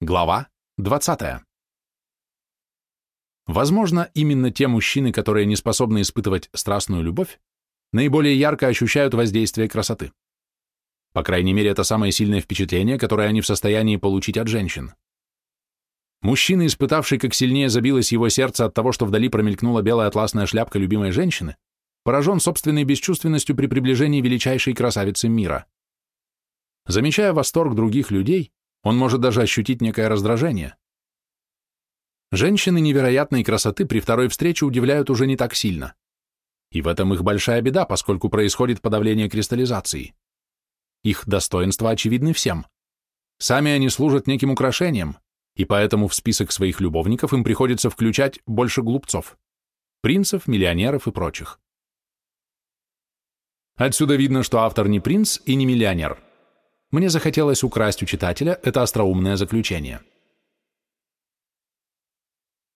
Глава 20. Возможно, именно те мужчины, которые не способны испытывать страстную любовь, наиболее ярко ощущают воздействие красоты. По крайней мере, это самое сильное впечатление, которое они в состоянии получить от женщин. Мужчина, испытавший, как сильнее забилось его сердце от того, что вдали промелькнула белая атласная шляпка любимой женщины, поражен собственной бесчувственностью при приближении величайшей красавицы мира. Замечая восторг других людей, он может даже ощутить некое раздражение. Женщины невероятной красоты при второй встрече удивляют уже не так сильно. И в этом их большая беда, поскольку происходит подавление кристаллизации. Их достоинства очевидны всем. Сами они служат неким украшением, и поэтому в список своих любовников им приходится включать больше глупцов, принцев, миллионеров и прочих. Отсюда видно, что автор не принц и не миллионер – мне захотелось украсть у читателя это остроумное заключение –